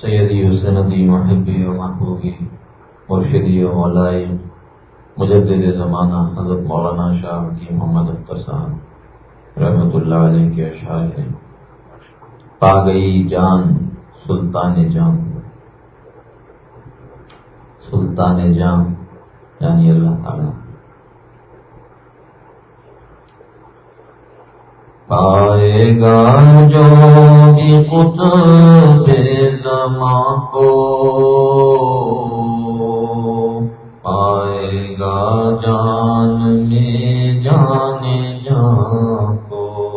سیدی و سندی محبی و محبوبی مرشدی و مولائی مجدد زمانہ حضرت مولانا شاہ کی محمد اختر صاحب رحمۃ اللہ علیہ کے اشعار ہیں۔ پا گئی جان سلطان جان۔ سلطان جان یعنی اللہ تعالیٰ۔ پائے گا جو بھی قطب زمان کو۔ پائے گا جان میں جان جان کو۔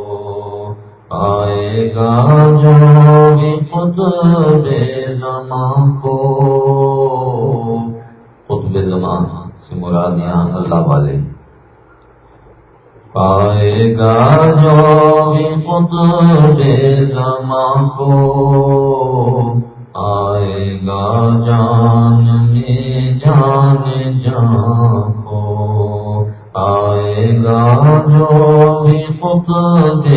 پائے گا جو بھی قطب زمان کو۔ قطب زمان سے مراد یہاں اللہ والے۔ پائے گا جو قطب زمان کو آئے گا جان میں جان جان کو آئے گا جو بھی قطب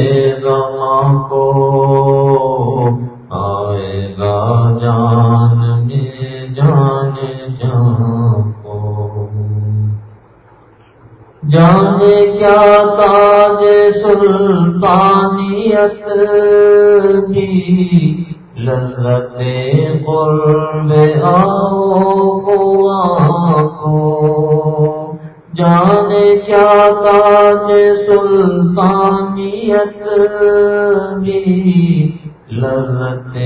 تاج سلطانیت بھی لذت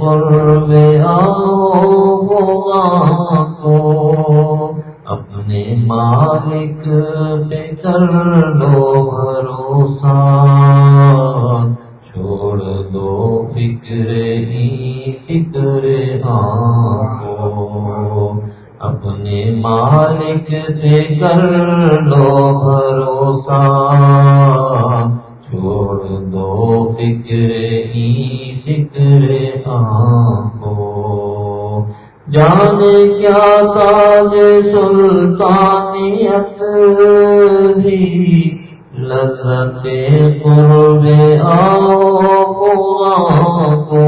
قرب آؤ کو اپنے مالک پہ کر لو بھروسہ۔ چھوڑ دو فکر ہی فکر کو اپنے مالک پہ کر آؤ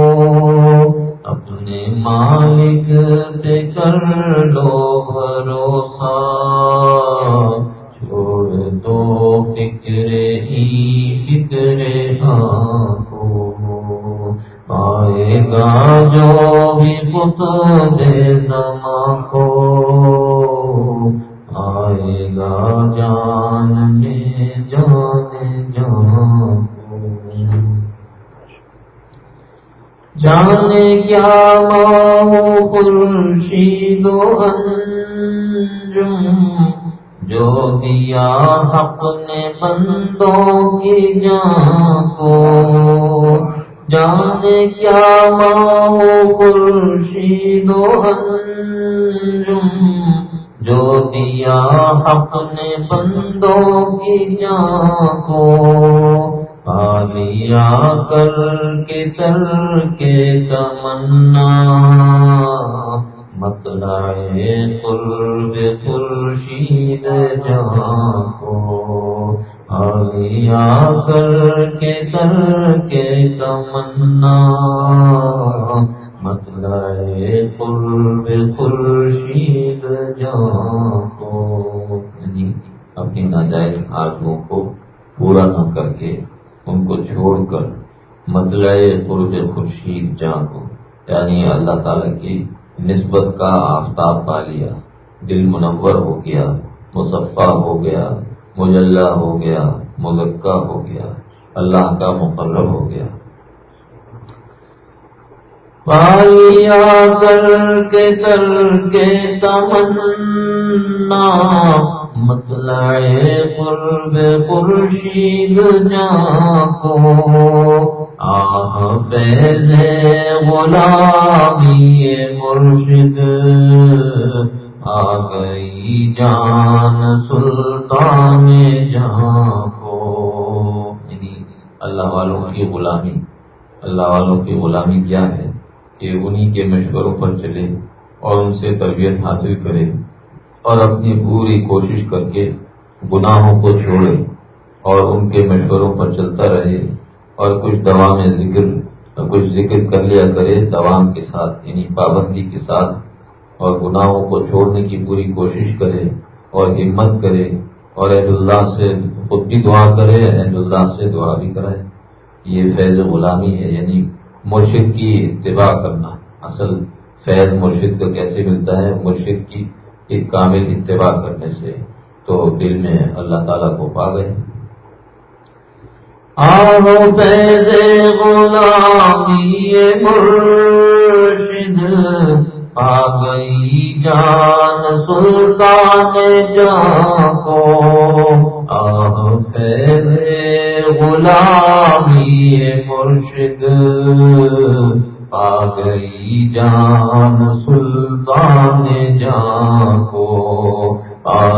جانے کیا ماں خورشید و انجم جو دیا حق نے بندوں کی جان کو۔ جانے کیا ماں خورشید و انجم جو دیا حق نے بندوں کی جان کو۔ آلیا کر کے چل کے تمنا متلائے قرب خورشید جہاں کو۔ آلیا کر کے چل کے تمنا متلائے قرب خورشید جہاں کو۔ یعنی اپنی ناجائز آرزوں کو پورا نہ کر کے ان کو چھوڑ کر مطلع قرب خورشید جان کو یعنی اللہ تعالیٰ کی نسبت کا آفتاب پا لیا۔ دل منور ہو گیا، مصفہ ہو گیا، مجلہ ہو گیا مذکہ ہو گیا، اللہ کا مقرر ہو گیا۔ پالیا کر کے کر کے تمنا مطلع قرب خورشید جان کو آہ فیض غلامی مرشد، آ گئی جان سلطان جہاں کو یعنی اللہ والوں کی غلامی، اللہ والوں کی غلامی کیا ہے کہ انہی کے مشوروں پر چلے اور ان سے تربیت حاصل کرے۔ اور اپنی پوری کوشش کر کے گناہوں کو چھوڑے اور ان کے مشوروں پر چلتا رہے اور کچھ دوا میں ذکر، کچھ ذکر کر لیا کرے دوام کے ساتھ یعنی پابندی کے ساتھ اور گناہوں کو چھوڑنے کی پوری کوشش کرے اور ہمت کرے اور عید اللہ سے خود بھی دعا کرے، عید اللہ سے دعا بھی کرائے یہ فیض غلامی ہے یعنی مرشد کی اتباع کرنا۔ اصل فیض مرشد کو کیسے ملتا ہے؟ مرشد کی ایک کامل اتباع کرنے سے تو دل میں اللہ تعالیٰ کو پا گئے۔ آو فیض غلامی مرشد آ گئی جان سلطان جان کو آ فیض غلامی مرشد آ گئی جان سلطان جان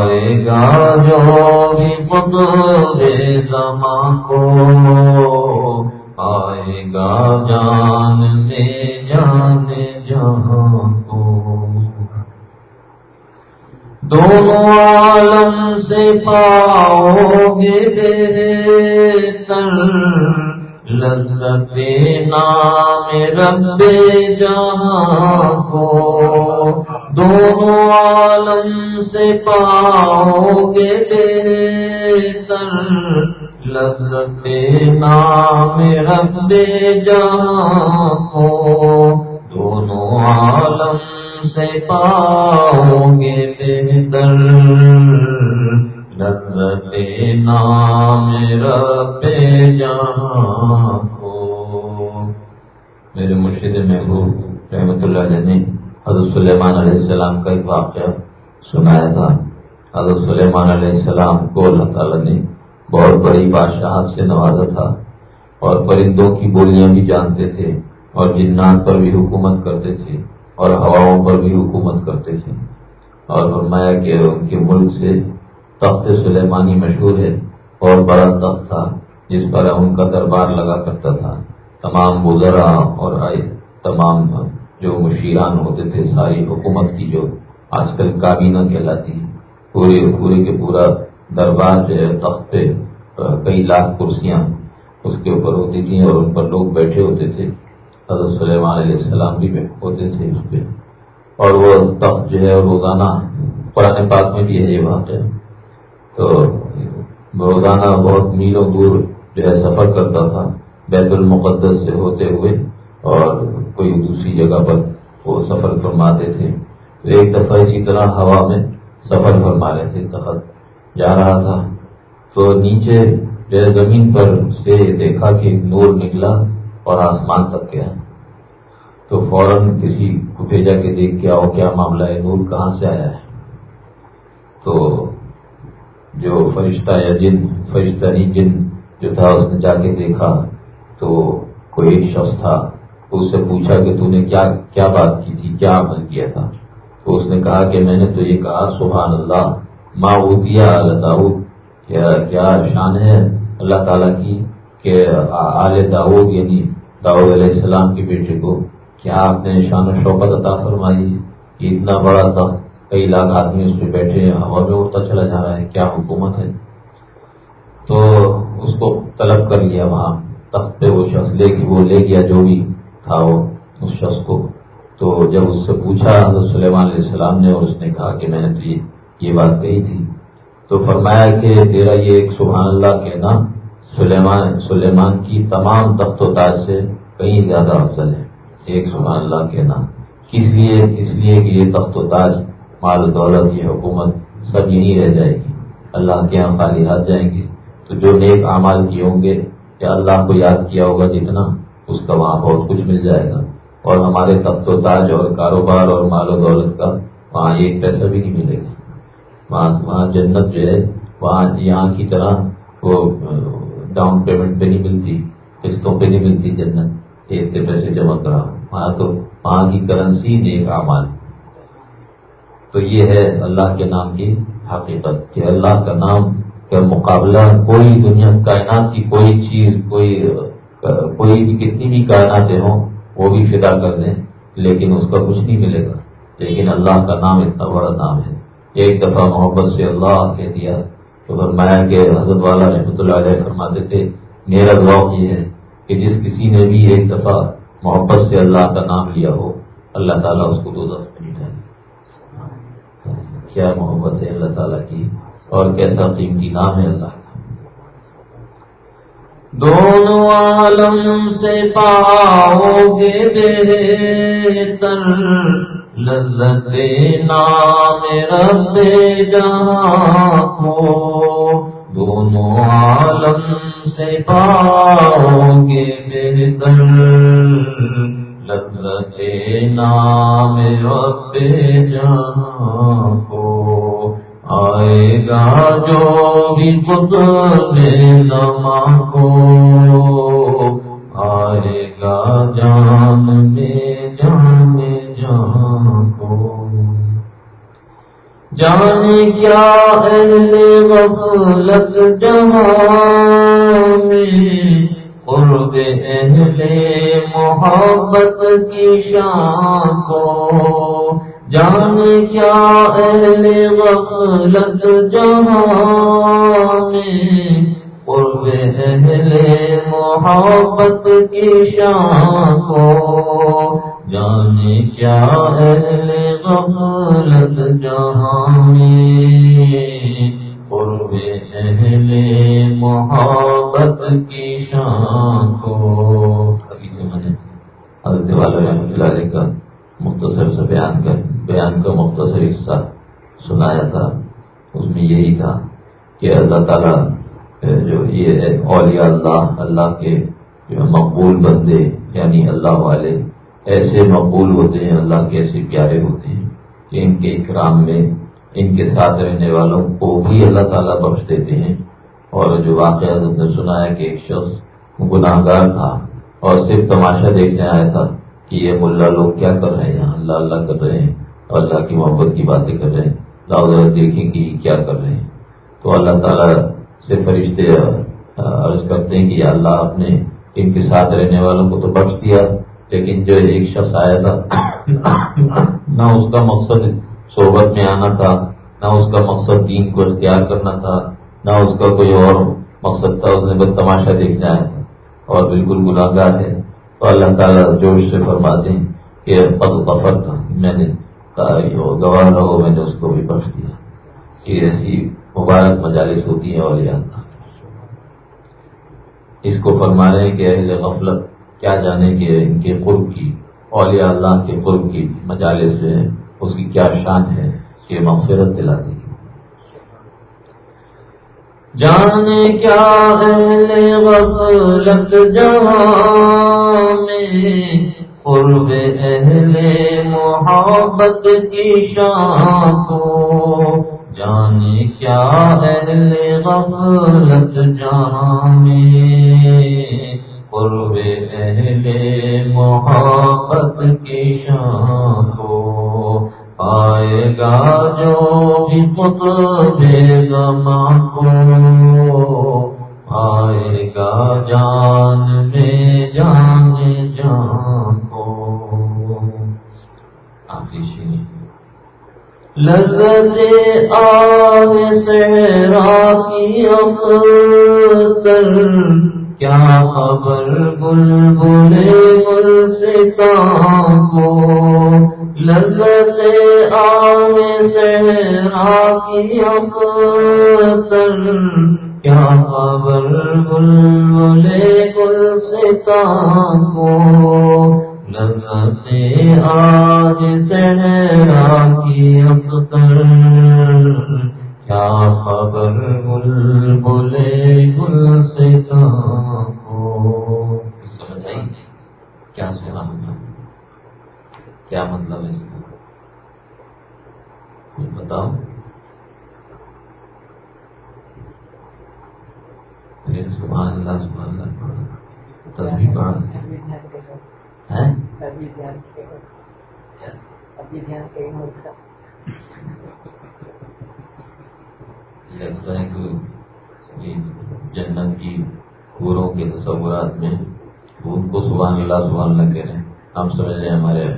آئے گا جو بھی قطب زمان کو۔ آئے گا جان میں جان جہاں کو۔ دونوں عالم سے پاؤ گے تر لذت نام رب جہاں کو۔ دونوں عالم سے پاؤ گے تر، لذت نام رب جہاں کو دونوں عالم سے پاؤ گے بہتر لذت نام رب جہاں کو میرے مرشد محبوب رحمت اللہ علیہ نے حضرت سلیمان علیہ السلام کا ایک واقعہ سنایا تھا۔ حضرت سلیمان علیہ السلام کو اللہ تعالیٰ نے بہت بڑی بادشاہت سے نوازا تھا اور پرندوں کی بولیاں بھی جانتے تھے اور جنات پر بھی حکومت کرتے تھے اور ہواؤں پر بھی حکومت کرتے تھے۔ اور فرمایا کہ ان کے ملک سے تخت سلیمانی مشہور ہے اور بڑا تخت تھا جس پر ان کا دربار لگا کرتا تھا۔ تمام بزرا اور آئے، تمام جو مشیران ہوتے تھے، ساری حکومت کی جو آج کل کابینہ کہلاتی پورے پورے کے پورا دربار جو ہے، تخت پہ کئی لاکھ کرسیاں اس کے اوپر ہوتی تھیں اور ان پر لوگ بیٹھے ہوتے تھے۔ حضرت سلیمان علیہ السلام بھی ہوتے تھے اس پہ۔ اور وہ تخت جو ہے، روزانہ پرانے پاک میں بھی ہے یہ بات ہے۔ تو روزانہ بہت میلوں دور جو ہے، سفر کرتا تھا، بیت المقدس سے ہوتے ہوئے۔ اور کوئی دوسری جگہ پر وہ سفر فرماتے تھے۔ ایک دفعہ اسی طرح ہوا میں سفر فرما رہے تھے، تخت جا رہا تھا۔ تو نیچے جو زمین پر سے دیکھا کہ نور نکلا اور آسمان تک گیا۔ تو فوراً کسی کو بھیجا کے دیکھ کے آؤ، کیا معاملہ ہے؟ نور کہاں سے آیا ہے؟ تو جو فرشتہ یا جن، فرشتہ نہیں، جن جو تھا، اس نے جا کے دیکھا تو کوئی ایک شخص تھا۔ اس سے پوچھا کہ تو نے کیا کیا بات کی تھی؟ کیا عمل کیا تھا؟ تو اس نے کہا کہ میں نے تو یہ کہا، سبحان اللہ ماں دیا اللہ داود کیا شان ہے اللہ تعالیٰ کی کہ آل داود یعنی داود علیہ السلام کے بیٹے کو کیا آپ نے شان و شوقت عطا فرمائی؟ کہ اتنا بڑا تھا، کئی لاکھ آدمی اس پہ بیٹھے ہوا میں اڑتا چلا جا رہا ہے، کیا حکومت ہے؟ تو اس کو طلب کر لیا وہاں، تخت پہ وہ شخص لے وہ لے گیا جو بھی تھا وہ اس شخص کو۔ تو جب اس سے پوچھا، حضرت سلیمان علیہ السلام نے اور اس نے کہا کہ میں نے تو یہ بات کہی تھی۔ تو فرمایا کہ تیرا یہ ایک سبحان اللہ کہنا سلیمان سلیمان کی تمام تخت و تاج سے کہیں زیادہ افضل ہے۔ ایک سبحان اللہ کہنا۔ کس لیے؟ اس لیے کہ یہ تخت و تاج، مال و دولت، یہ حکومت سب یہی رہ جائے گی۔ اللہ کے یہاں خالی ہاتھ جائیں گے۔ تو جو نیک اعمال کیے ہوں گے یا اللہ کو یاد کیا ہوگا جتنا؟ اس کا وہاں بہت کچھ مل جائے گا۔ اور ہمارے تخت و تاج اور کاروبار اور مال و دولت کا وہاں ایک پیسہ بھی نہیں ملے گا۔ وہاں وہاں جنت جو ہے، وہاں یہاں کی طرح وہ ڈاؤن پیمنٹ پہ نہیں ملتی، قسطوں پہ نہیں ملتی جنت۔ ایک پیسے جمع کرا۔ وہاں تو وہاں کی کرنسی نیک اعمال۔ تو یہ ہے اللہ کے نام کی حقیقت کہ اللہ کا نام کا مقابلہ کوئی دنیا کائنات کی کوئی چیز، کوئی کوئی بھی کتنی بھی کائناتیں ہوں، وہ بھی فدا کر دیں، لیکن اس کا کچھ نہیں ملے گا۔ لیکن اللہ کا نام اتنا بڑا نام ہے۔ ایک دفعہ محبت سے اللہ کہہ دیا تو فرمایا کہ حضرت والا رحمۃ اللہ علیہ فرماتے تھے، میرا ذوق یہ ہے کہ جس کسی نے بھی ایک دفعہ محبت سے اللہ کا نام لیا ہو، اللہ تعالیٰ اس کو دو دفعہ نہیں ڈالے۔ کیا محبت ہے اللہ تعالیٰ کی؟ اور کیسا قیمتی نام ہے اللہ کا؟ دونوں عالم سے پاؤ گے بہتر۔ لذت نام رب جہاں کو دونوں عالم سے پاؤ گے بہتر۔ لذت نام رب جہاں کو آئے گا جو بھی خود نما کو۔ آئے گا جان میں، جان جان کو۔ جانے کیا اہل غفلت جہاں میں قرب اہل محبت کی شان کو۔ جانے کیا اہل غفلت جہاں میں قرب اہل محبت کی شان کو۔ جانے کیا اہل غفلت جہاں قرب اہل محبت کی شان کو۔ ابھی سے میں نے حضرت والا رحمۃ اللہ علیہ کا مختصر سے بیان کر بیان کا مختصر حصہ سنایا تھا۔ اس میں یہی تھا کہ اللہ تعالیٰ جو یہ اولیاء اللہ اللہ کے جو مقبول بندے یعنی اللہ والے، ایسے مقبول ہوتے ہیں، اللہ کے ایسے پیارے ہوتے ہیں کہ ان کے اکرام میں، ان کے ساتھ رہنے والوں کو بھی اللہ تعالیٰ بخش دیتے ہیں۔ اور جو واقعہ حضرت نے سنا ہے کہ ایک شخص گناہ گار تھا اور صرف تماشا دیکھنے آیا تھا کہ یہ ملا لوگ کیا کر رہے ہیں، اللہ اللہ کر رہے ہیں۔ اور اللہ کی محبت کی باتیں کر رہے ہیں۔ لاؤ ذرا دیکھیں کہ کیا کر رہے ہیں۔ تو اللہ تعالیٰ سے فرشتے عرض کرتے ہیں کہ اللہ اپنے ان کے ساتھ رہنے والوں کو تو بخش دیا، لیکن جو ایک شخص آیا تھا، نہ اس کا مقصد صحبت میں آنا تھا، نہ اس کا مقصد دین کو اختیار کرنا تھا، نہ اس کا کوئی اور مقصد تھا، اس نے بس تماشا دیکھنا آیا تھا۔ اور بالکل گناہ گار ہے۔ تو اللہ تعالیٰ جوش سے فرما دیں کہ پد بفر تھا میں نے گواہ رہو میں نے اس کو بھی بخش دیا۔ کہ ایسی مبارک مجالس ہوتی ہیں اور اس کو فرما رہے کہ اہل غفلت کیا جانے کہ ان کے قرب کی، اولیاء اللہ کے قرب کی مجالس جو ہے اس کی کیا شان ہے کہ مغفرت دلاتی جانے کیا اہل غفلت جہاں میں۔ قرب اہل محبت کی شان کو جانے کیا اہل غفلت جہاں میں؟ قرب اہل محبت کی شان کو آئے گا جو بھی قطب زمان کو آئے گا جان میں جان جان لذت آگ سہرا کی اختر۔ کیا خبر بل بلے بل ستا کو؟ لذت آنے سہرا کی اختر۔ کیا خبر بل بلے بل ستا کو؟ لذت آج سہرا کی اختر۔ کیا خبر گل بولے گل سے سمجھ آئی کیا سنا ہوگا کیا مطلب ہے اس کا؟ کچھ بتاؤ۔ پھر سبحان اللہ سبحان اللہ پڑھا تصویر پڑھا ہے لگتا ہے کہ جنت کی پوروں کے تصورات میں ان کو سبحان اللہ سبحان اللہ کہہ رہے ہیں۔ ہم سمجھ رہے ہیں ہمارے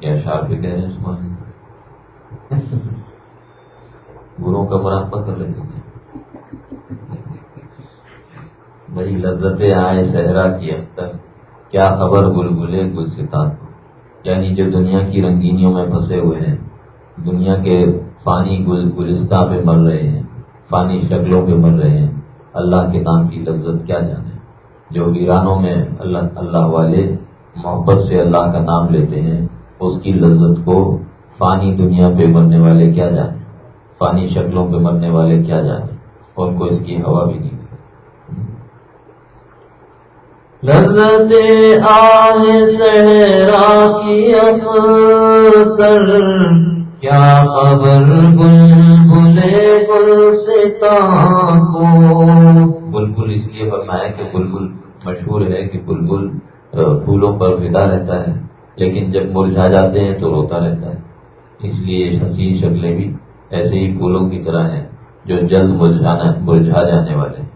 کیا اشار بھی کہہ رہے ہیں۔ سبحان گروں کا مراقبہ کر لیتے تھے بھائی لذتیں آئے، صحرا کی اب تک۔ کیا خبر بلبلے گل ستا یعنی جو دنیا کی رنگینیوں میں پھنسے ہوئے ہیں، دنیا کے فانی گل گلستہ پہ مر رہے ہیں، فانی شکلوں پہ مر رہے ہیں۔ اللہ کے نام کی لذت کیا جانے؟ جو ویرانوں میں اللہ اللہ والے محبت سے اللہ کا نام لیتے ہیں، اس کی لذت کو فانی دنیا پہ مرنے والے کیا جانے؟ فانی شکلوں پہ مرنے والے کیا جانے؟ ان کو اس کی ہوا بھی نہیں۔ لذت آہ سہرا کی کر کیا خبر بلبلے گل ستا کو؟ بلبل اس لیے فرمایا کہ بلبل مشہور ہے کہ بلبل پھولوں پر فدا رہتا ہے، لیکن جب مرجھا جاتے ہیں تو روتا رہتا ہے۔ اس لیے حسین شکلیں بھی ایسے ہی پھولوں کی طرح ہیں جو جلد مرجھانا، مرجھا جانے والے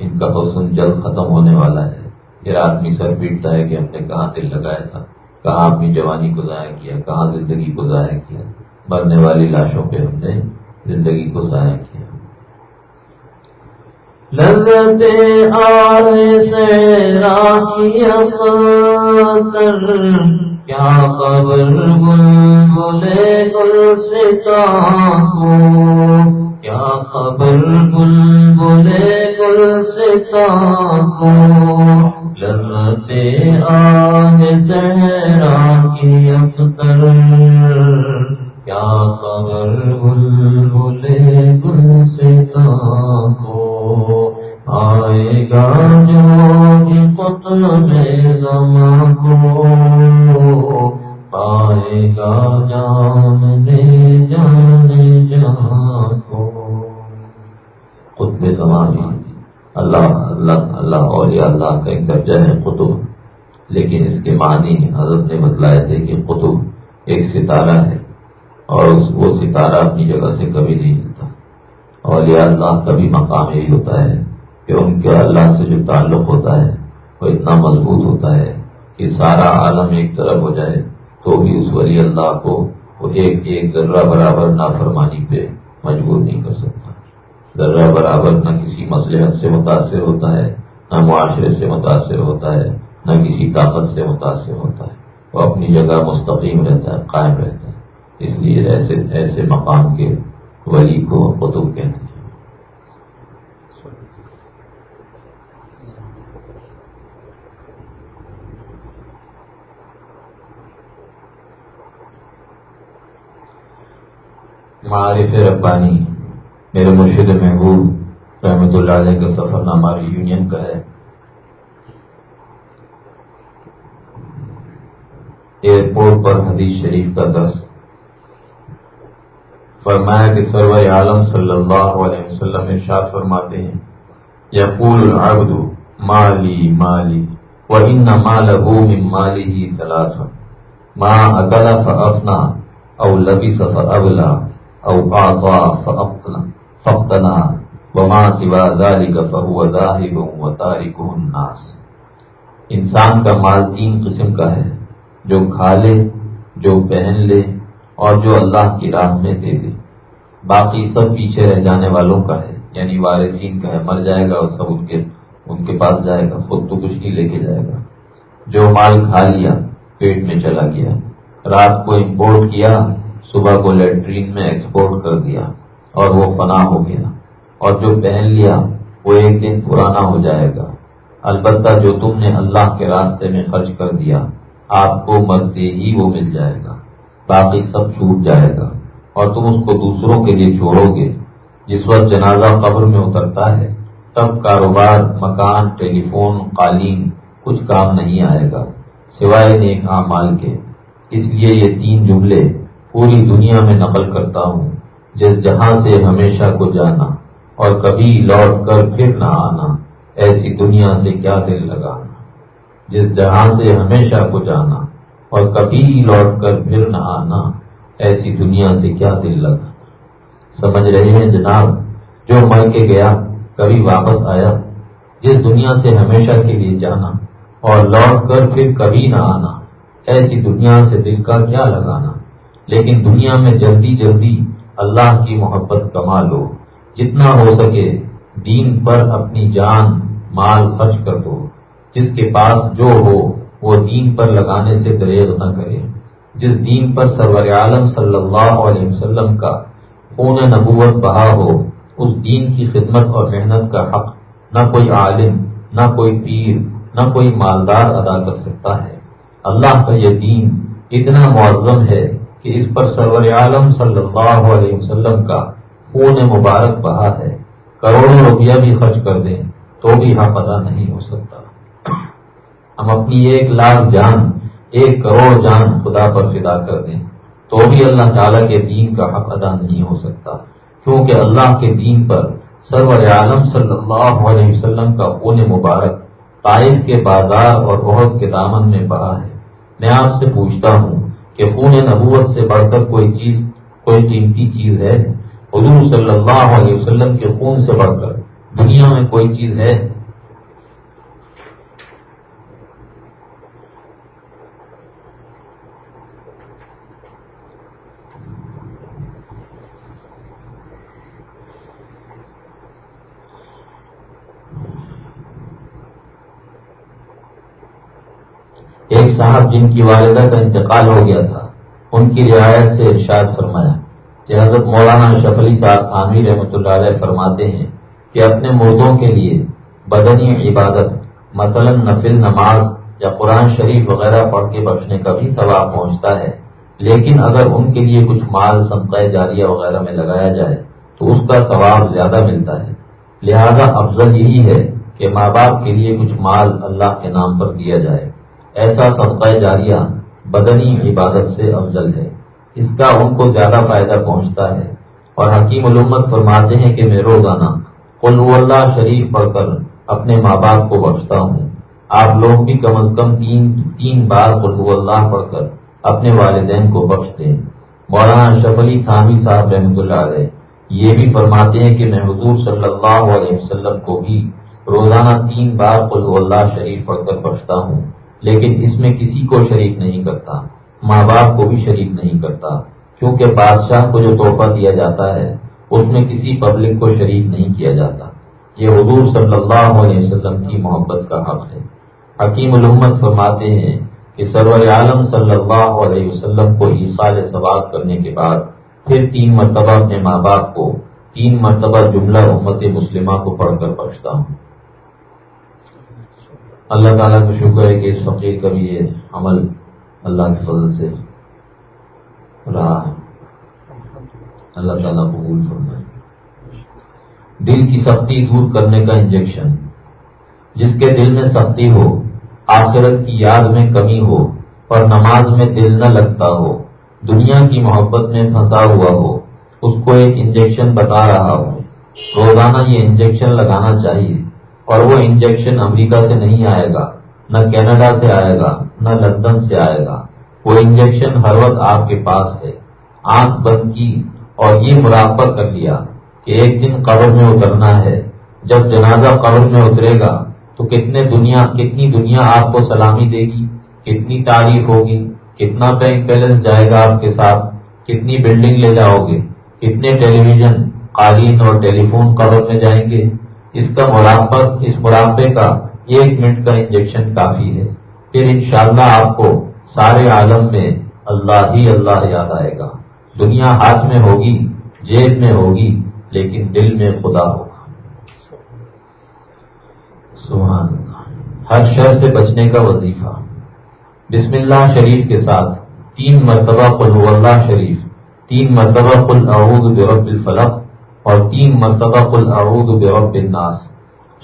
ان کا حسن جلد ختم ہونے والا ہے۔ پھر آدمی سر پیٹتا ہے کہ ہم نے کہاں دل لگایا تھا، کہاں اپنی جوانی کو ضائع کیا، کہاں زندگی کو ضائع کیا۔ مرنے والی لاشوں پہ ہم نے زندگی کو ضائع کیا۔ کیا خبر بل بولے گل ستا کیا خبر بل بولے گل ستا لذتے آج سہرا کی اختر۔ کیا خبر بل بولے گل ستا کو؟ آئے گا جو قطب زمان کو۔ آئے گا جان جان جان۔ خطب زمان اللہ اللہ اللہ اور اللہ کا ایک درجہ ہے قطب۔ لیکن اس کے معنی حضرت نے بتلائے تھے کہ قطب ایک ستارہ ہے اور وہ ستارہ اپنی جگہ سے کبھی نہیں ملتا اور یہ اللہ کا بھی مقام یہی ہوتا ہے کہ ان کے اللہ سے جو تعلق ہوتا ہے، وہ اتنا مضبوط ہوتا ہے کہ سارا عالم ایک طرف ہو جائے تو بھی اس ولی اللہ کو وہ ایک ایک ذرہ برابر نافرمانی پہ مجبور نہیں کر سکتا۔ ذرہ برابر نہ کسی مسلحت سے متاثر ہوتا ہے، نہ معاشرے سے متاثر ہوتا ہے، نہ کسی طاقت سے متاثر ہوتا ہے۔ وہ اپنی جگہ مستقیم رہتا ہے، قائم رہتا ہے۔ اس لیے ایسے ایسے مقام کے ولی کو قطب کہتے ہیں۔ معارف ربانی میرے مرشد محبوب رحمت اللہ علیہ کا سفر نامہ یونین کا ہے۔ ایئرپورٹ پر حدیث شریف کا درس۔ فرمایا کہ سرور عالم صلی اللہ علیہ وسلم ارشاد فرماتے ہیں، یقول العبد مالی مالی وہ ان مال من مالی ہی تلاش ماں اکل فنا او لبی سفر ابلا او آقا فنا فقتنا وما سوا ذلك فهو ذاهب وتاركه الناس۔ انسان کا مال تین قسم کا ہے، جو کھا لے، جو پہن لے، اور جو اللہ کی راہ میں دے دے۔ باقی سب پیچھے رہ جانے والوں کا ہے یعنی وارثین کا ہے، مر جائے گا اور سب ان کے ان کے پاس جائے گا، خود تو کچھ نہیں لے کے جائے گا۔ جو مال کھا لیا، پیٹ میں چلا گیا۔ رات کو امپورٹ کیا، صبح کو لیٹرین میں ایکسپورٹ کر دیا۔ اور وہ فنا ہو گیا۔ اور جو پہن لیا، وہ ایک دن پرانا ہو جائے گا۔ البتہ جو تم نے اللہ کے راستے میں خرچ کر دیا، آپ کو مرتے ہی وہ مل جائے گا۔ باقی سب چھوٹ جائے گا۔ اور تم اس کو دوسروں کے لیے چھوڑو گے۔ جس وقت جنازہ قبر میں اترتا ہے، تب کاروبار، مکان ٹیلی فون قالین، کچھ کام نہیں آئے گا، سوائے نیک اعمال کے۔ اس لیے یہ تین جملے پوری دنیا میں نقل کرتا ہوں۔ جس جہاں سے ہمیشہ کو جانا اور کبھی لوٹ کر پھر نہ آنا، ایسی دنیا سے کیا دل لگانا؟ جس جہاں سے ہمیشہ کو جانا اور کبھی لوٹ کر پھر نہ آنا، ایسی دنیا سے کیا دل لگانا؟ سمجھ رہے ہیں جناب؟ جو مر کے گیا، کبھی واپس آیا، جس دنیا سے ہمیشہ کے لیے جانا اور لوٹ کر پھر کبھی نہ آنا، ایسی دنیا سے دل کا کیا لگانا؟ لیکن دنیا میں جلدی جلدی اللہ کی محبت کما لو۔ جتنا ہو سکے دین پر اپنی جان، مال خرچ کر دو۔ جس کے پاس جو ہو، وہ دین پر لگانے سے دریغ نہ کرے۔ جس دین پر سرور عالم صلی اللہ علیہ وسلم کا خون نبوت بہا ہو، اس دین کی خدمت اور محنت کا حق نہ کوئی عالم، نہ کوئی پیر، نہ کوئی مالدار ادا کر سکتا ہے۔ اللہ کا یہ دین اتنا معظم ہے کہ اس پر سرور عالم صلی اللہ علیہ وسلم کا خون مبارک بہا ہے، کروڑوں روپیہ بھی خرچ کر دیں تو بھی حق ادا نہیں ہو سکتا۔ ہم اپنی ایک لاکھ جان، ایک کروڑ جان خدا پر فدا کر دیں تو بھی اللہ تعالیٰ کے دین کا حق ادا نہیں ہو سکتا۔ کیونکہ اللہ کے دین پر سرور عالم صلی اللہ علیہ وسلم کا خون مبارک طائف کے بازار اور عہد کے دامن میں بہا ہے۔ میں آپ سے پوچھتا ہوں کہ خون نبوت سے بڑھ کر کوئی چیز، کوئی قیمتی چیز ہے۔ حضور صلی اللہ علیہ وسلم کے خون سے بڑھ کر دنیا میں کوئی چیز ہے۔ صاحب جن کی والدہ کا انتقال ہو گیا تھا، ان کی رعایت سے ارشاد فرمایا کہ حضرت مولانا شفلی صاحب خانوی رحمۃ اللہ علیہ فرماتے ہیں کہ اپنے مردوں کے لیے بدنی عبادت، مثلا نفل نماز یا قرآن شریف وغیرہ پڑھ کے بخشنے کا بھی ثواب پہنچتا ہے، لیکن اگر ان کے لیے کچھ مال سمقہ جاریہ وغیرہ میں لگایا جائے تو اس کا ثواب زیادہ ملتا ہے۔ لہذا افضل یہی ہے کہ ماں باپ کے لیے کچھ مال اللہ کے نام پر دیا جائے۔ ایسا صدقہ جاریہ بدنی عبادت سے افضل ہے۔ اس کا ان کو زیادہ فائدہ پہنچتا ہے۔ اور حکیم علومت فرماتے ہیں کہ میں روزانہ قل اللہ شریف پڑھ کر اپنے ماں باپ کو بخشتا ہوں۔ آپ لوگ بھی کم از کم تین تین بار قل اللہ پڑھ کر اپنے والدین کو بخش دیں۔ مولانا شف علی تھانوی صاحب رحمۃ اللہ علیہ یہ بھی فرماتے ہیں کہ میں حضور صلی اللہ علیہ وسلم کو بھی روزانہ تین بار قل اللہ شریف پڑھ کر بخشتا ہوں۔ لیکن اس میں کسی کو شریک نہیں کرتا، ماں باپ کو بھی شریک نہیں کرتا، کیونکہ بادشاہ کو جو تحفہ دیا جاتا ہے، اس میں کسی پبلک کو شریک نہیں کیا جاتا۔ یہ حضور صلی اللہ علیہ وسلم کی محبت کا حق ہے۔ حکیم الحمد فرماتے ہیں کہ سرور عالم صلی اللہ علیہ وسلم کو عیسال ثواب کرنے کے بعد پھر تین مرتبہ اپنے ماں باپ کو، تین مرتبہ جملہ امت مسلمہ کو پڑھ کر بخشتا ہوں۔ اللہ تعالیٰ کا شکر ہے کہ اس فقیر کا بھی یہ عمل اللہ کے فضل سے رہا ہے۔ اللہ تعالیٰ قبول فرمائے۔ دل کی سختی دور کرنے کا انجیکشن جس کے دل میں سختی ہو، آخرت کی یاد میں کمی ہو، اور نماز میں دل نہ لگتا ہو، دنیا کی محبت میں پھنسا ہوا ہو، اس کو ایک انجیکشن بتا رہا ہو روزانہ یہ انجیکشن لگانا چاہیے۔ اور وہ انجیکشن امریکہ سے نہیں آئے گا، نہ کینیڈا سے آئے گا، نہ لندن سے آئے گا۔ وہ انجیکشن ہر وقت آپ کے پاس ہے۔ آنکھ بند کی اور یہ مراقبہ کر لیا کہ ایک دن قبر میں اترنا ہے۔ جب جنازہ قبر میں اترے گا تو کتنے دنیا، کتنی دنیا آپ کو سلامی دے گی؟ کتنی تعریف ہوگی؟ کتنا بینک بیلنس جائے گا آپ کے ساتھ؟ کتنی بلڈنگ لے جاؤ گے؟ کتنے ٹیلی ویژن قالین اور ٹیلی فون قبر میں جائیں گے؟ اس کا مراقبت اس مراقبے کا ایک منٹ کا انجیکشن کافی ہے۔ پھر انشاءاللہ شاء آپ کو سارے عالم میں اللہ ہی اللہ یاد آئے گا۔ دنیا ہاتھ میں ہوگی جیب میں ہوگی، لیکن دل میں خدا ہوگا۔ سبحان اللہ۔ ہر شر سے بچنے کا وظیفہ۔ بسم اللہ شریف کے ساتھ تین مرتبہ قل اللہ شریف، تین مرتبہ قل اعوذ برب الفلق اور تین مرتبہ کل اعوذ برب الناس،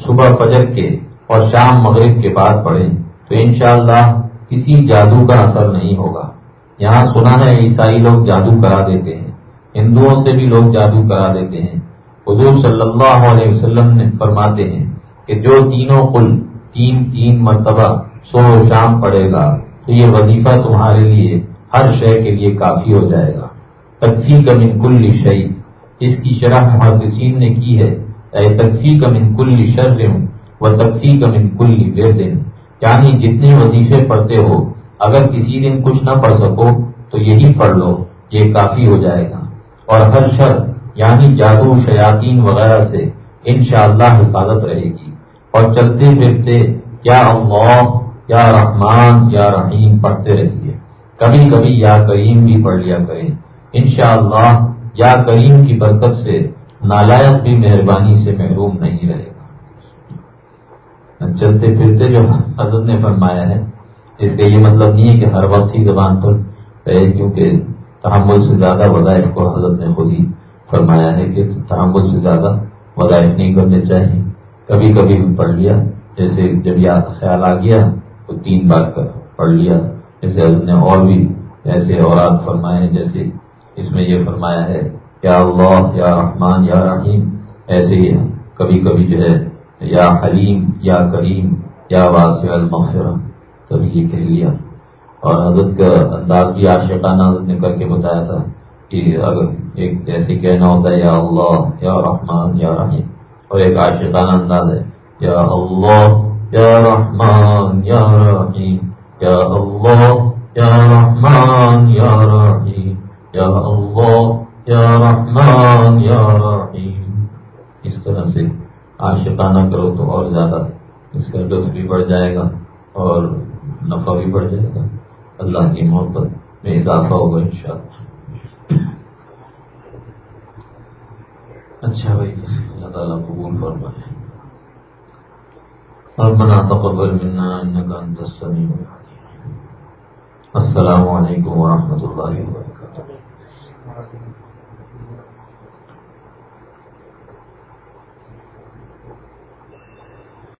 صبح فجر کے اور شام مغرب کے بعد پڑھیں، تو انشاءاللہ کسی جادو کا اثر نہیں ہوگا۔ یہاں سنا ہے، عیسائی لوگ جادو کرا دیتے ہیں، ہندوؤں سے بھی لوگ جادو کرا دیتے ہیں۔ حضور صلی اللہ علیہ وسلم نے فرماتے ہیں کہ جو تینوں کل تین تین مرتبہ سو شام پڑے گا، تو یہ وظیفہ تمہارے لیے ہر شے کے لیے کافی ہو جائے گا۔ تکفی کا من کل شہید اس کی شرح محدثین نے کی ہے، اے کا من کل شر و تقفی کا من کل دن یعنی جتنے وظیفے پڑھتے ہو، اگر کسی دن کچھ نہ پڑھ سکو، تو یہی پڑھ لو، یہ کافی ہو جائے گا۔ اور ہر شر یعنی جادو، شیاطین وغیرہ سے انشاءاللہ حفاظت رہے گی۔ اور چلتے پھرتے کیا اللہ، یا رحمان، یا رحیم پڑھتے رہیے۔ کبھی کبھی یا کریم بھی پڑھ لیا کریں۔ انشاءاللہ یا کریم کی برکت سے نالائق بھی مہربانی سے محروم نہیں رہے گا۔ چلتے پھرتے جو حضرت نے فرمایا ہے، اس کا یہ مطلب نہیں ہے کہ ہر وقت ہی زبان پر رہے، کیونکہ تحمل سے زیادہ وظائف کو حضرت نے خود ہی فرمایا ہے کہ تحمل سے زیادہ وظائف نہیں کرنے چاہیے۔ کبھی کبھی بھی پڑھ لیا، جیسے جب یاد خیال آ گیا تو تین بار پڑھ لیا۔ جیسے حضرت نے اور بھی ایسے اوراد فرمائے، جیسے اس میں یہ فرمایا ہے، یا اللہ، یا رحمان، یا رحیم، ایسے ہی کبھی کبھی جو ہے، یا حلیم، یا کریم، یا واسع المغفرہ، کبھی یہ کہہ لیا۔ اور حضرت کا انداز بھی عاشقانہ حضرت نے کر کے بتایا تھا کہ اگر ایک ایسے کہنا ہوتا ہے، یا اللہ، یا رحمان، یا رحیم، اور ایک عاشقانہ انداز ہے، یا اللہ، یا رحمان، یا رحیم، یا اللہ، یا رحمان، یا رحیم۔ یا اللہ، یا رحمان، یا رحیم. اس طرح سے عاشقانہ کرو تو اور زیادہ اس کا لطف بھی بڑھ جائے گا اور نفع بھی بڑھ جائے گا۔ اللہ کی محبت میں اضافہ ہوگا ان شاء اللہ اچھا بھائی، اللہ تعالیٰ قبول فرمائے۔ اور منا تقبل منا انت السميع السلام علیکم ورحمۃ اللہ وبرکاتہ۔ partir